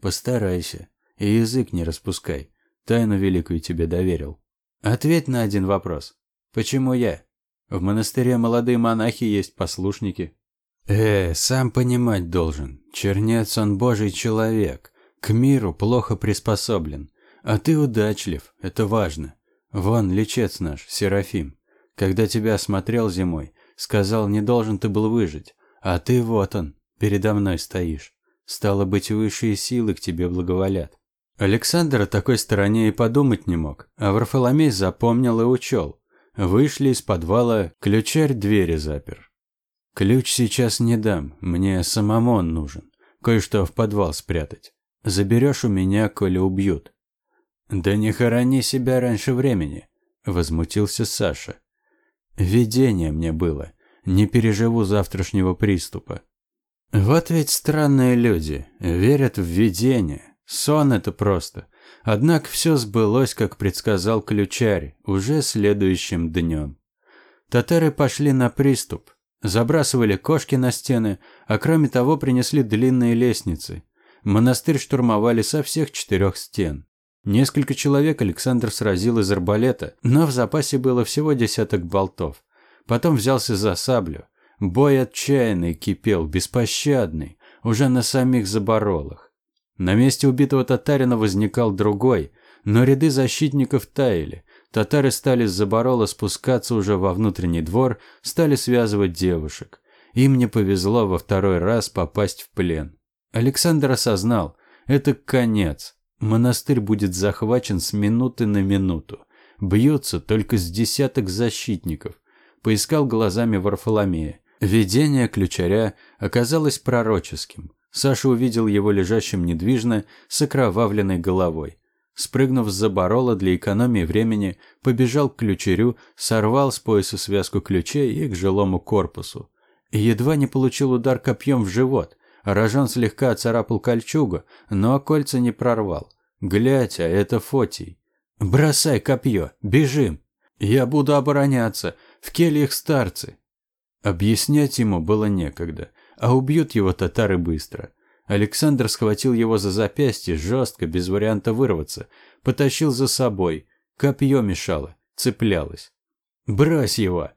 Постарайся, и язык не распускай. Тайну великую тебе доверил. Ответь на один вопрос. Почему я? В монастыре молодые монахи есть послушники. Э, сам понимать должен. Чернец он божий человек. К миру плохо приспособлен. А ты удачлив, это важно. Вон лечец наш, Серафим. Когда тебя осмотрел зимой, сказал, не должен ты был выжить. А ты вот он, передо мной стоишь. Стало быть, высшие силы к тебе благоволят. Александр о такой стороне и подумать не мог, а Варфоломей запомнил и учел. Вышли из подвала, ключарь двери запер. Ключ сейчас не дам, мне самому он нужен. Кое-что в подвал спрятать. Заберешь у меня, коли убьют. Да не хорони себя раньше времени, возмутился Саша. Видение мне было. Не переживу завтрашнего приступа. Вот ведь странные люди, верят в видение. Сон это просто. Однако все сбылось, как предсказал ключарь, уже следующим днем. Татары пошли на приступ, забрасывали кошки на стены, а кроме того принесли длинные лестницы. Монастырь штурмовали со всех четырех стен. Несколько человек Александр сразил из арбалета, но в запасе было всего десяток болтов. Потом взялся за саблю. Бой отчаянный кипел, беспощадный, уже на самих заборолах. На месте убитого татарина возникал другой, но ряды защитников таяли. Татары стали с заборола спускаться уже во внутренний двор, стали связывать девушек. Им не повезло во второй раз попасть в плен. Александр осознал – это конец. Монастырь будет захвачен с минуты на минуту. Бьются только с десяток защитников. Поискал глазами Варфоломея. Видение ключаря оказалось пророческим. Саша увидел его лежащим недвижно, с окровавленной головой. Спрыгнув с заборола для экономии времени, побежал к ключерю, сорвал с пояса связку ключей и к жилому корпусу. И едва не получил удар копьем в живот. Рожон слегка оцарапал кольчугу, но кольца не прорвал. Глядь, а это Фотий. «Бросай копье, бежим! Я буду обороняться, в кельях старцы!» Объяснять ему было некогда а убьют его татары быстро. Александр схватил его за запястье, жестко, без варианта вырваться, потащил за собой. Копье мешало, цеплялось. «Брось его!»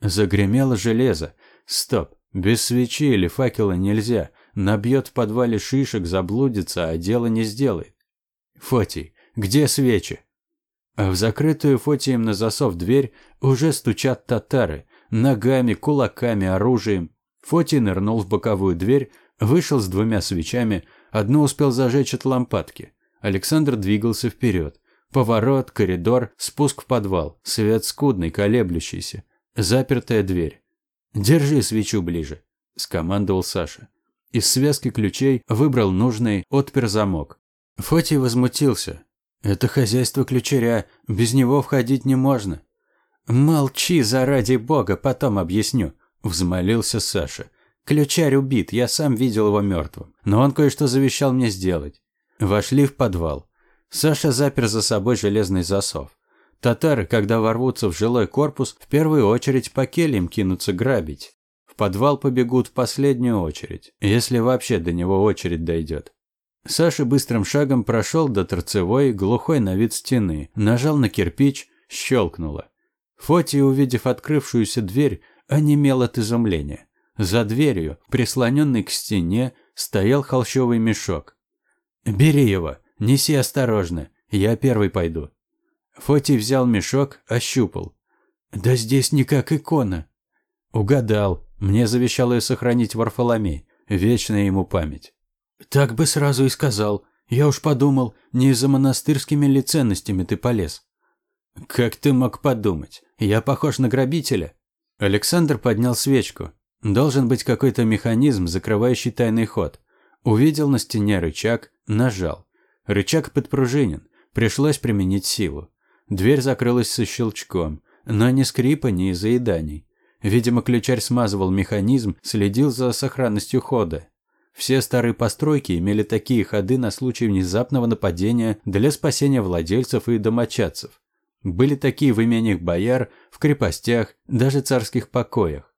Загремело железо. «Стоп! Без свечи или факела нельзя. Набьет в подвале шишек, заблудится, а дело не сделает. Фотий, где свечи?» А в закрытую Фотием на засов дверь уже стучат татары. Ногами, кулаками, оружием. Фоти нырнул в боковую дверь, вышел с двумя свечами, одну успел зажечь от лампадки. Александр двигался вперед. Поворот, коридор, спуск в подвал, свет скудный, колеблющийся. Запертая дверь. «Держи свечу ближе», – скомандовал Саша. Из связки ключей выбрал нужный, отпер замок. Фотий возмутился. «Это хозяйство ключеря, без него входить не можно». «Молчи, заради бога, потом объясню», – взмолился Саша. «Ключарь убит, я сам видел его мертвым, но он кое-что завещал мне сделать». Вошли в подвал. Саша запер за собой железный засов. Татары, когда ворвутся в жилой корпус, в первую очередь по кельям кинутся грабить. В подвал побегут в последнюю очередь, если вообще до него очередь дойдет. Саша быстрым шагом прошел до торцевой, глухой на вид стены, нажал на кирпич, щелкнуло. Фоти, увидев открывшуюся дверь, онемел от изумления. За дверью, прислоненный к стене, стоял холщовый мешок. «Бери его, неси осторожно, я первый пойду». Фоти взял мешок, ощупал. «Да здесь не как икона». «Угадал, мне завещал ее сохранить Варфоломей, вечная ему память». «Так бы сразу и сказал. Я уж подумал, не за монастырскими ли ценностями ты полез». «Как ты мог подумать? Я похож на грабителя?» Александр поднял свечку. Должен быть какой-то механизм, закрывающий тайный ход. Увидел на стене рычаг, нажал. Рычаг подпружинен. Пришлось применить силу. Дверь закрылась со щелчком, но ни скрипа, ни заеданий. Видимо, ключарь смазывал механизм, следил за сохранностью хода. Все старые постройки имели такие ходы на случай внезапного нападения для спасения владельцев и домочадцев. Были такие в имениях бояр, в крепостях, даже царских покоях.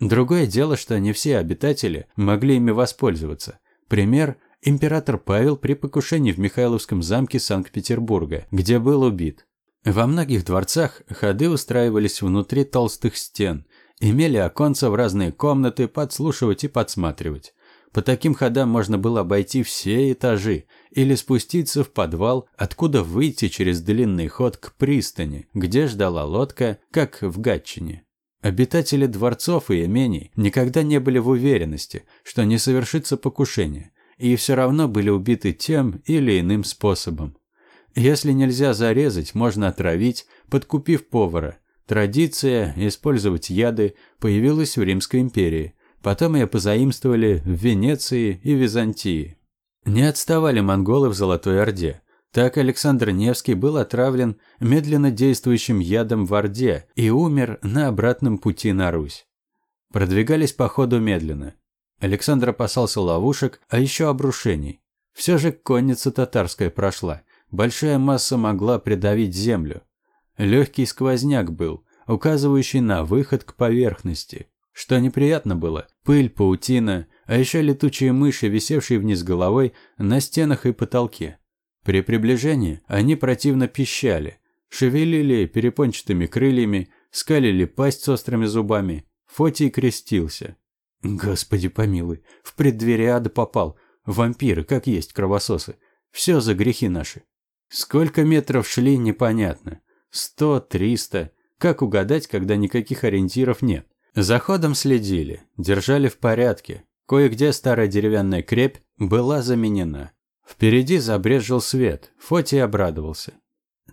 Другое дело, что не все обитатели могли ими воспользоваться. Пример – император Павел при покушении в Михайловском замке Санкт-Петербурга, где был убит. Во многих дворцах ходы устраивались внутри толстых стен, имели оконца в разные комнаты подслушивать и подсматривать. По таким ходам можно было обойти все этажи или спуститься в подвал, откуда выйти через длинный ход к пристани, где ждала лодка, как в Гатчине. Обитатели дворцов и имений никогда не были в уверенности, что не совершится покушение, и все равно были убиты тем или иным способом. Если нельзя зарезать, можно отравить, подкупив повара. Традиция использовать яды появилась в Римской империи – Потом ее позаимствовали в Венеции и Византии. Не отставали монголы в Золотой Орде. Так Александр Невский был отравлен медленно действующим ядом в Орде и умер на обратном пути на Русь. Продвигались по ходу медленно. Александр опасался ловушек, а еще обрушений. Все же конница татарская прошла. Большая масса могла придавить землю. Легкий сквозняк был, указывающий на выход к поверхности. Что неприятно было, пыль, паутина, а еще летучие мыши, висевшие вниз головой на стенах и потолке. При приближении они противно пищали, шевелили перепончатыми крыльями, скалили пасть с острыми зубами. Фотий крестился. Господи помилуй, в преддверие ада попал. Вампиры, как есть кровососы. Все за грехи наши. Сколько метров шли, непонятно. Сто, триста. Как угадать, когда никаких ориентиров нет? За ходом следили, держали в порядке. Кое-где старая деревянная крепь была заменена. Впереди забрезжил свет. Фоти обрадовался.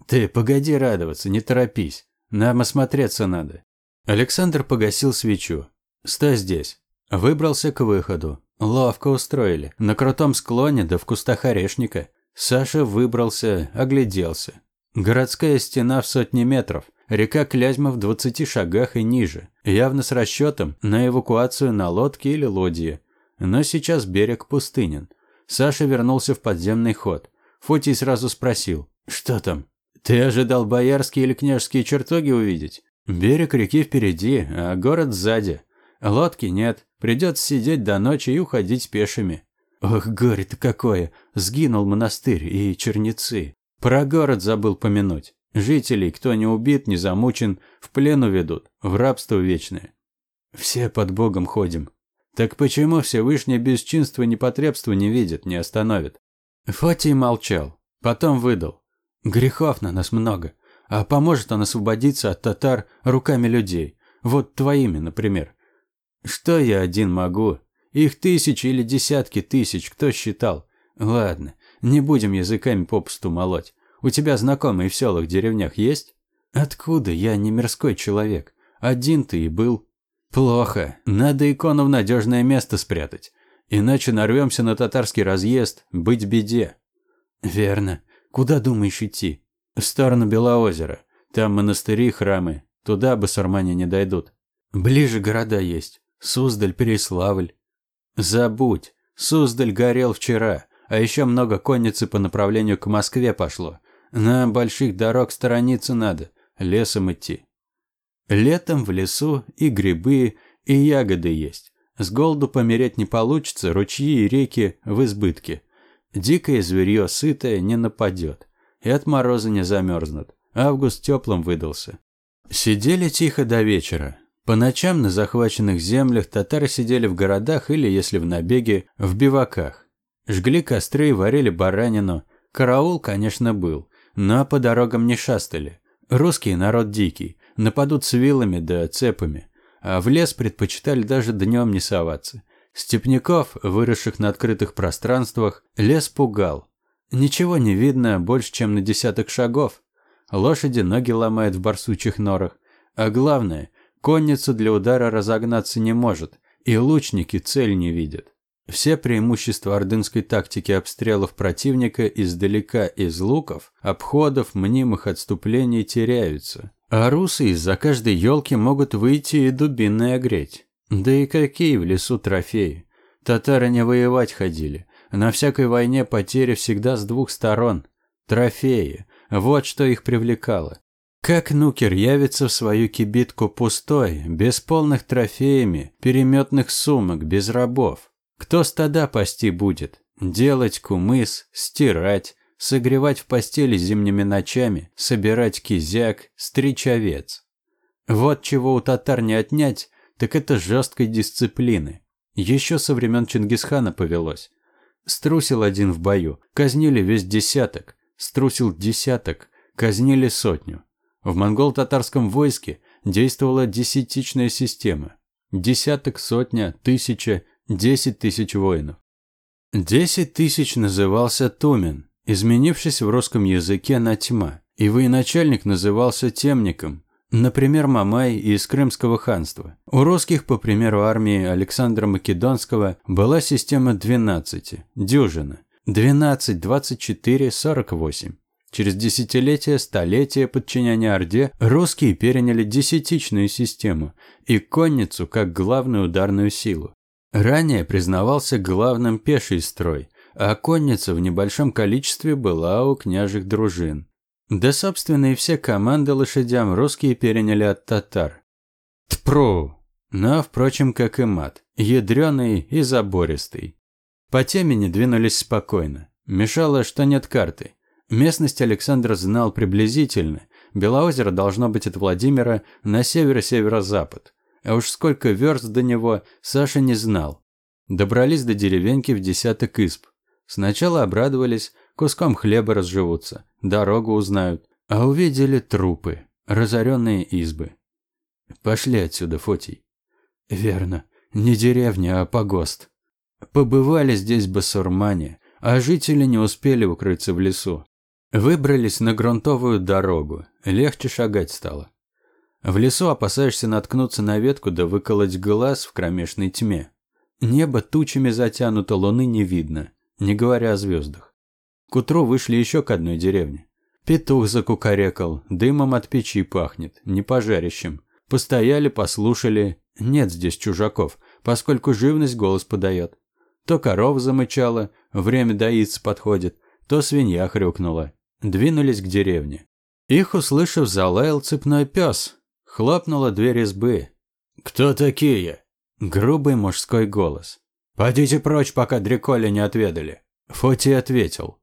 «Ты погоди радоваться, не торопись. Нам осмотреться надо». Александр погасил свечу. «Стой здесь». Выбрался к выходу. Ловко устроили. На крутом склоне да в кустах орешника. Саша выбрался, огляделся. Городская стена в сотни метров. Река Клязьма в 20 шагах и ниже, явно с расчетом на эвакуацию на лодке или лодье. Но сейчас берег пустынен. Саша вернулся в подземный ход. Фотий сразу спросил, что там? Ты ожидал боярские или княжеские чертоги увидеть? Берег реки впереди, а город сзади. Лодки нет, придется сидеть до ночи и уходить пешими. Ох, горе-то какое! Сгинул монастырь и черницы. Про город забыл помянуть. Жителей, кто не убит, не замучен, в плен уведут, в рабство вечное. Все под Богом ходим. Так почему Всевышний бесчинства и непотребства не видит, не остановит? Фатий молчал, потом выдал. Грехов на нас много, а поможет он освободиться от татар руками людей. Вот твоими, например. Что я один могу? Их тысячи или десятки тысяч, кто считал? Ладно, не будем языками попусту молоть. У тебя знакомые в селах, деревнях есть? Откуда? Я не мирской человек. Один ты и был. Плохо. Надо икону в надежное место спрятать. Иначе нарвемся на татарский разъезд, быть беде. Верно. Куда думаешь идти? В сторону Белоозера. Там монастыри, храмы. Туда басурмане не дойдут. Ближе города есть. Суздаль, Переславль. Забудь. Суздаль горел вчера, а еще много конницы по направлению к Москве пошло. На больших дорог сторониться надо, лесом идти. Летом в лесу и грибы, и ягоды есть. С голоду помереть не получится, ручьи и реки в избытке. Дикое зверье сытое не нападет. И от мороза не замерзнут. Август теплым выдался. Сидели тихо до вечера. По ночам на захваченных землях татары сидели в городах или, если в набеге, в биваках. Жгли костры и варили баранину. Караул, конечно, был, но по дорогам не шастали. Русский народ дикий, нападут с вилами да цепами. А в лес предпочитали даже днем не соваться. Степняков, выросших на открытых пространствах, лес пугал. Ничего не видно больше, чем на десяток шагов. Лошади ноги ломают в барсучих норах. А главное, конница для удара разогнаться не может, и лучники цель не видят. Все преимущества ордынской тактики обстрелов противника издалека из луков, обходов, мнимых отступлений теряются. А русы из-за каждой елки могут выйти и дубиной огреть. Да и какие в лесу трофеи. Татары не воевать ходили. На всякой войне потери всегда с двух сторон. Трофеи. Вот что их привлекало. Как нукер явится в свою кибитку пустой, без полных трофеями, переметных сумок, без рабов? Кто стада пасти будет? Делать кумыс, стирать, согревать в постели зимними ночами, собирать кизяк, стричь овец. Вот чего у татар не отнять, так это жесткой дисциплины. Еще со времен Чингисхана повелось. Струсил один в бою, казнили весь десяток. Струсил десяток, казнили сотню. В монгол-татарском войске действовала десятичная система. Десяток, сотня, тысяча, десять тысяч воинов. Десять тысяч назывался Тумен, изменившись в русском языке на тьма, и военачальник назывался темником, например, Мамай из Крымского ханства. У русских, по примеру армии Александра Македонского, была система 12, дюжина, 12, 24, 48. Через десятилетия, столетия подчиняния Орде русские переняли десятичную систему и конницу как главную ударную силу. Ранее признавался главным пеший строй, а конница в небольшом количестве была у княжих дружин. Да, собственно, и все команды лошадям русские переняли от татар. Тпру! Но, впрочем, как и мат, ядреный и забористый. По темени двинулись спокойно. Мешало, что нет карты. Местность Александр знал приблизительно. Белоозеро должно быть от Владимира на северо-северо-запад. А уж сколько верст до него, Саша не знал. Добрались до деревеньки в десяток изб. Сначала обрадовались, куском хлеба разживутся, дорогу узнают. А увидели трупы, разоренные избы. Пошли отсюда, Фотий. Верно, не деревня, а погост. Побывали здесь басурмане, а жители не успели укрыться в лесу. Выбрались на грунтовую дорогу, легче шагать стало. В лесу опасаешься наткнуться на ветку да выколоть глаз в кромешной тьме. Небо тучами затянуто, луны не видно, не говоря о звездах. К утру вышли еще к одной деревне. Петух закукарекал, дымом от печи пахнет, не пожарищем. Постояли, послушали, нет здесь чужаков, поскольку живность голос подает. То корова замычала, время доиться подходит, то свинья хрюкнула. Двинулись к деревне. Их, услышав, залаял цепной пес. Хлопнула дверь избы. «Кто такие?» Грубый мужской голос. «Пойдите прочь, пока дреколи не отведали». Фоти ответил.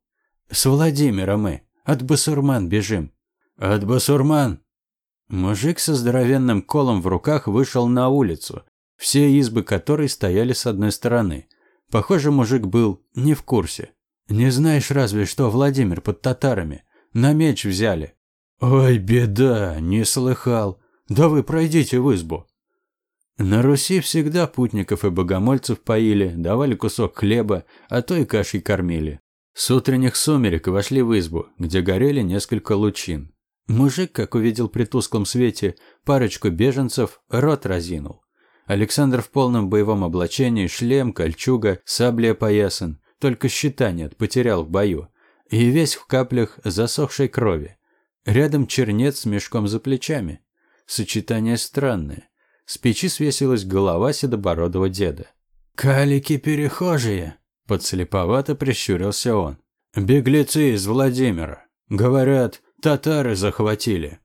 «С Владимира мы. От басурман бежим». «От басурман?» Мужик со здоровенным колом в руках вышел на улицу, все избы которой стояли с одной стороны. Похоже, мужик был не в курсе. «Не знаешь разве, что Владимир под татарами? На меч взяли». «Ой, беда, не слыхал. Да вы пройдите в избу». На Руси всегда путников и богомольцев поили, давали кусок хлеба, а то и кашей кормили. С утренних сумерек вошли в избу, где горели несколько лучин. Мужик, как увидел при тусклом свете парочку беженцев, рот разинул. Александр в полном боевом облачении, шлем, кольчуга, сабля поясан, только щита нет, потерял в бою. И весь в каплях засохшей крови. Рядом чернец с мешком за плечами. Сочетание странное. С печи свесилась голова седобородого деда. «Калики-перехожие!» – подслеповато прищурился он. «Беглецы из Владимира. Говорят, татары захватили».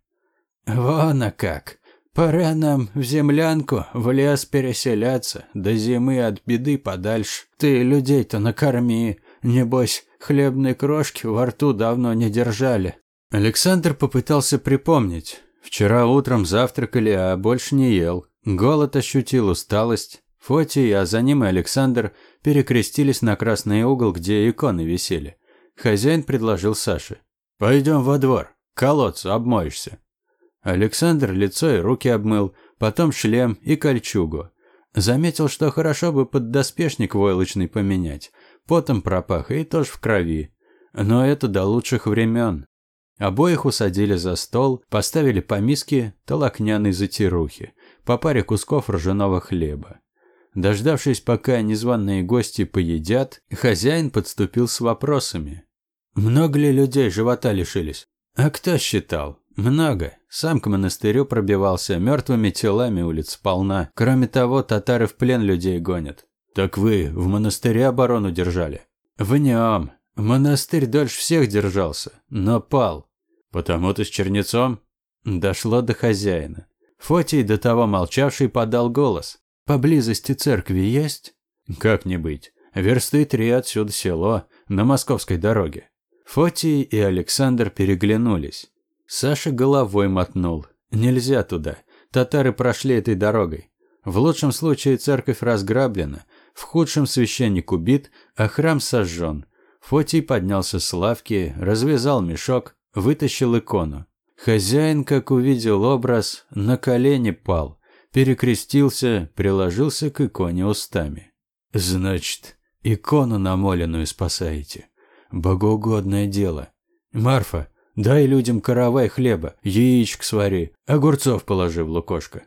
«Вон как! Пора нам в землянку, в лес переселяться, до зимы от беды подальше. Ты людей-то накорми, небось, хлебной крошки во рту давно не держали». Александр попытался припомнить. Вчера утром завтракали, а больше не ел. Голод ощутил, усталость. Фотий, а за ним и Александр перекрестились на красный угол, где иконы висели. Хозяин предложил Саше. «Пойдем во двор, к колодцу обмоешься». Александр лицо и руки обмыл, потом шлем и кольчугу. Заметил, что хорошо бы поддоспешник войлочный поменять. Потом пропах и тоже в крови. Но это до лучших времен. Обоих усадили за стол, поставили по миске толокняной затирухи, по паре кусков ржаного хлеба. Дождавшись, пока незваные гости поедят, хозяин подступил с вопросами. «Много ли людей живота лишились?» «А кто считал?» «Много. Сам к монастырю пробивался, мертвыми телами улиц полна. Кроме того, татары в плен людей гонят». «Так вы в монастыре оборону держали?» «В нем. Монастырь дольше всех держался, но пал. Потому ты с чернецом?» Дошло до хозяина. Фотий, до того молчавший, подал голос. «Поблизости церкви есть?» «Как не быть. Версты три отсюда село, на московской дороге». Фотий и Александр переглянулись. Саша головой мотнул. Нельзя туда. Татары прошли этой дорогой. В лучшем случае церковь разграблена, в худшем священник убит, а храм сожжен. Фотий поднялся с лавки, развязал мешок, вытащил икону. Хозяин, как увидел образ, на колени пал, перекрестился, приложился к иконе устами. «Значит, икону намоленную спасаете. Богоугодное дело. Марфа, Дай людям каравай хлеба, яичек свари, огурцов положи в лукошко.